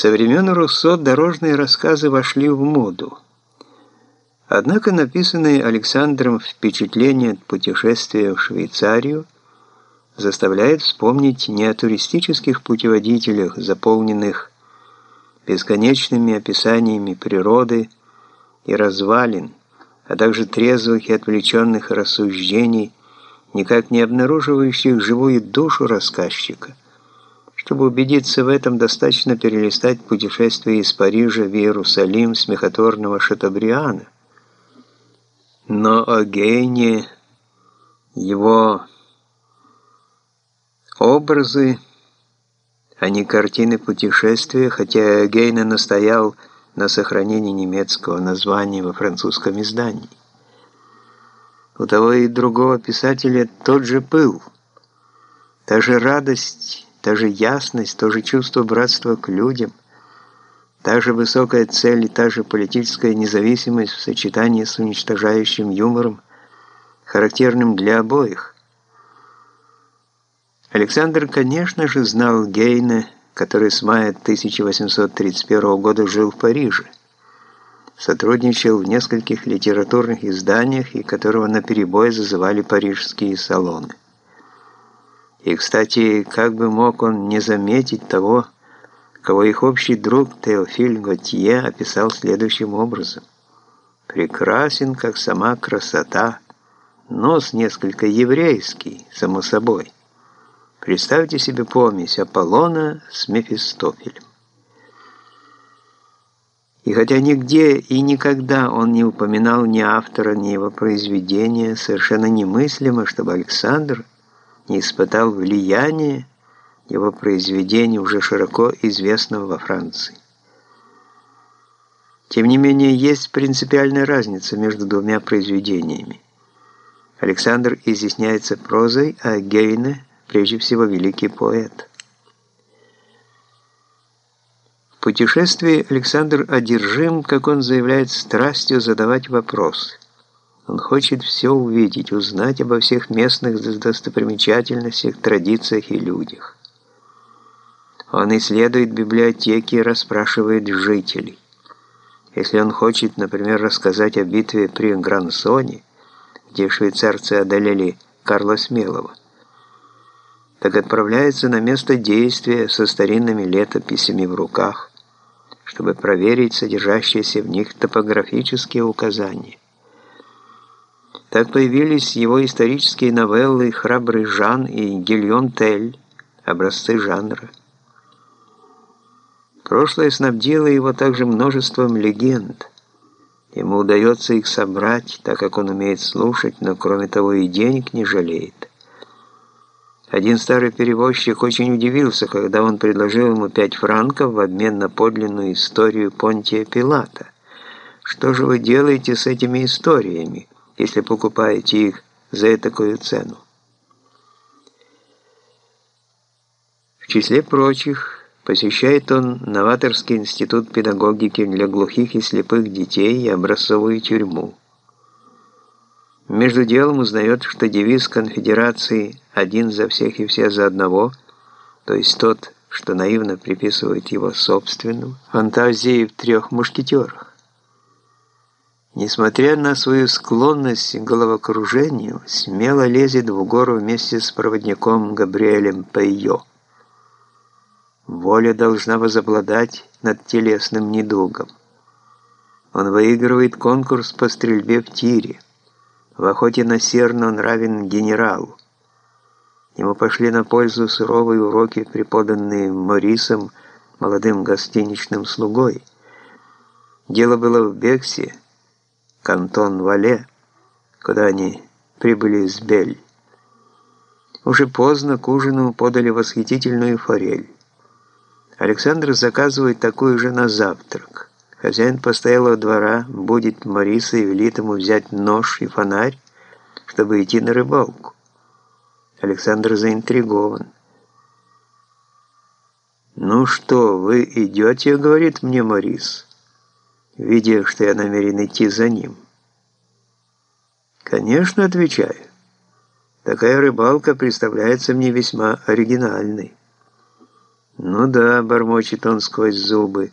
Со времен Руссо дорожные рассказы вошли в моду. Однако написанные Александром впечатления от путешествия в Швейцарию заставляет вспомнить не о туристических путеводителях, заполненных бесконечными описаниями природы и развалин, а также трезвых и отвлеченных рассуждений, никак не обнаруживающих живую душу рассказчика. Чтобы убедиться в этом, достаточно перелистать путешествие из Парижа в Иерусалим смехотворного Шатабриана. Но о Гейне, его образы, а не картины путешествия, хотя Гейне настоял на сохранении немецкого названия во французском издании. У того и другого писателя тот же пыл, та же радость, та же ясность, то же чувство братства к людям, та же высокая цель и та же политическая независимость в сочетании с уничтожающим юмором, характерным для обоих. Александр, конечно же, знал Гейна, который с мая 1831 года жил в Париже, сотрудничал в нескольких литературных изданиях и которого наперебой зазывали парижские салоны. И, кстати, как бы мог он не заметить того, кого их общий друг Теофиль Готье описал следующим образом. «Прекрасен, как сама красота, нос несколько еврейский, само собой». Представьте себе помесь Аполлона с Мефистофелем. И хотя нигде и никогда он не упоминал ни автора, ни его произведения, совершенно немыслимо, чтобы Александр не испытал влияния его произведения, уже широко известного во Франции. Тем не менее, есть принципиальная разница между двумя произведениями. Александр изъясняется прозой, а Гейне – прежде всего великий поэт. В путешествии Александр одержим, как он заявляет, страстью задавать вопросы. Он хочет все увидеть, узнать обо всех местных достопримечательностях, традициях и людях. Он исследует библиотеки и расспрашивает жителей. Если он хочет, например, рассказать о битве при Грансоне, где швейцарцы одолели Карла Смелого, так отправляется на место действия со старинными летописями в руках, чтобы проверить содержащиеся в них топографические указания. Так появились его исторические новеллы «Храбрый Жан» и «Гильон Тель», образцы жанра. Прошлое снабдило его также множеством легенд. Ему удается их собрать, так как он умеет слушать, но кроме того и денег не жалеет. Один старый перевозчик очень удивился, когда он предложил ему пять франков в обмен на подлинную историю Понтия Пилата. «Что же вы делаете с этими историями, если покупаете их за такую цену?» В числе прочих посещает он Новаторский институт педагогики для глухих и слепых детей и образцовую тюрьму. Между делом узнает, что девиз конфедерации «один за всех и все за одного», то есть тот, что наивно приписывает его собственным, фантазии в трех мушкетерах. Несмотря на свою склонность к головокружению, смело лезет в гору вместе с проводником Габриэлем Пейо. Воля должна возобладать над телесным недугом. Он выигрывает конкурс по стрельбе в тире. В охоте на серну он равен генералу. Ему пошли на пользу суровые уроки, преподанные Морисом, молодым гостиничным слугой. Дело было в Бексе, кантон Вале, куда они прибыли с Бель. Уже поздно к ужину подали восхитительную форель. Александр заказывает такую же на завтрак. Хозяин постоялого двора будет Мариса и велит ему взять нож и фонарь, чтобы идти на рыбалку. Александр заинтригован. «Ну что, вы идете?» — говорит мне Морис, видя, что я намерен идти за ним. «Конечно», — отвечаю. «Такая рыбалка представляется мне весьма оригинальной». «Ну да», — бормочет он сквозь зубы.